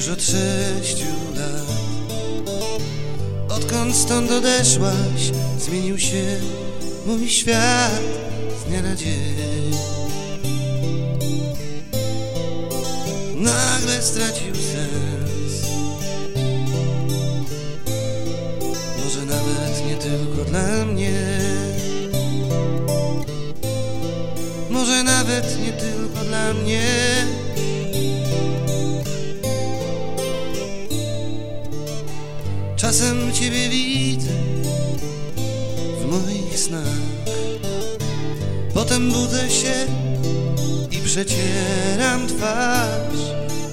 już od sześciu lat. Odkąd stąd odeszłaś, zmienił się mój świat z dnia na dzień. Nagle stracił sens. Może nawet nie tylko dla mnie. Może nawet nie tylko dla mnie. Przecieram twarz,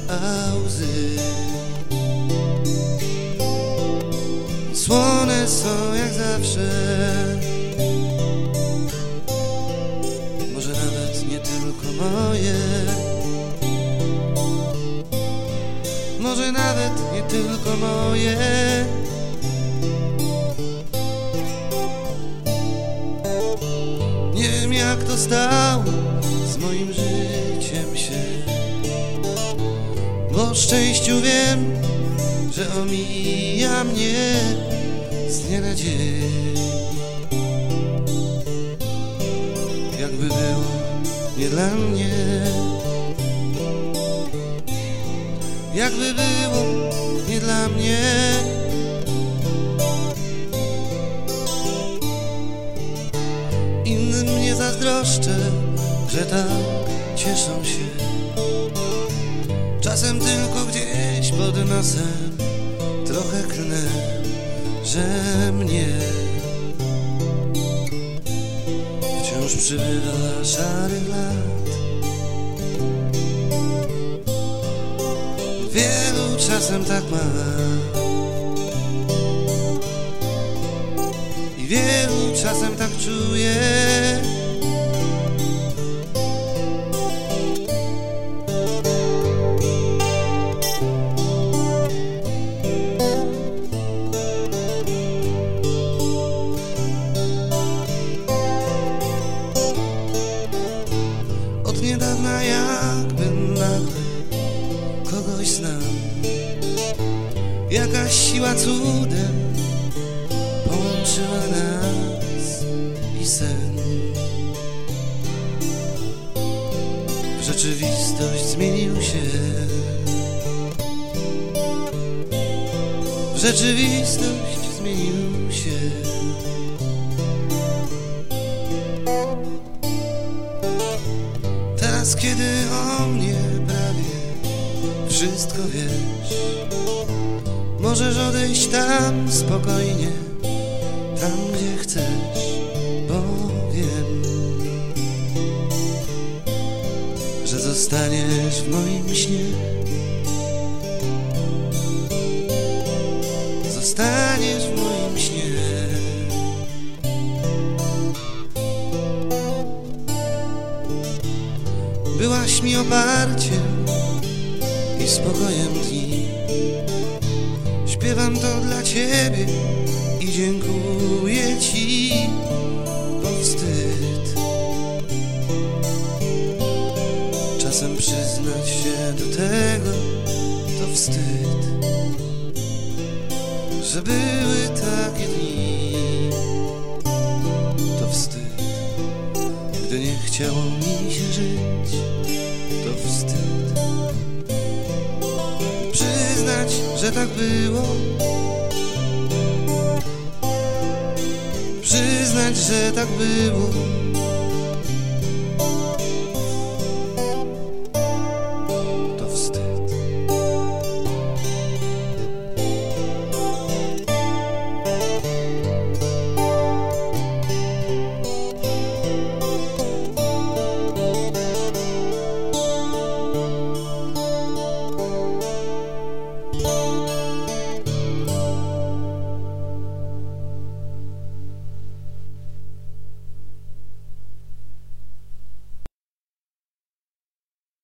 a łzy słone są jak zawsze. Może nawet nie tylko moje. Może nawet nie tylko moje. Jak to stało z moim życiem się. Bo szczęściu wiem, że omija mnie z dnia na dzień. Jakby było nie dla mnie. Jakby było nie dla mnie zazdroszczę, że tak cieszą się. Czasem tylko gdzieś pod nosem Trochę klnę, że mnie Wciąż przybywa szarych lat Wielu czasem tak ma. Wielu czasem tak czuje Jakaś siła cudem połączyła nas i sen. W rzeczywistość zmienił się. W rzeczywistość zmienił się. Teraz kiedy o mnie prawie wszystko wiesz Możesz odejść tam spokojnie Tam gdzie chcesz Bo wiem Że zostaniesz w moim śnie. Zostaniesz w moim śnie. Byłaś mi oparciem i spokojem dni Śpiewam to dla ciebie i dziękuję ci, bo wstyd. Czasem przyznać się do tego to wstyd. Że były takie dni To wstyd. Gdy nie chciało mi się żyć że tak było. Przyznać, że tak było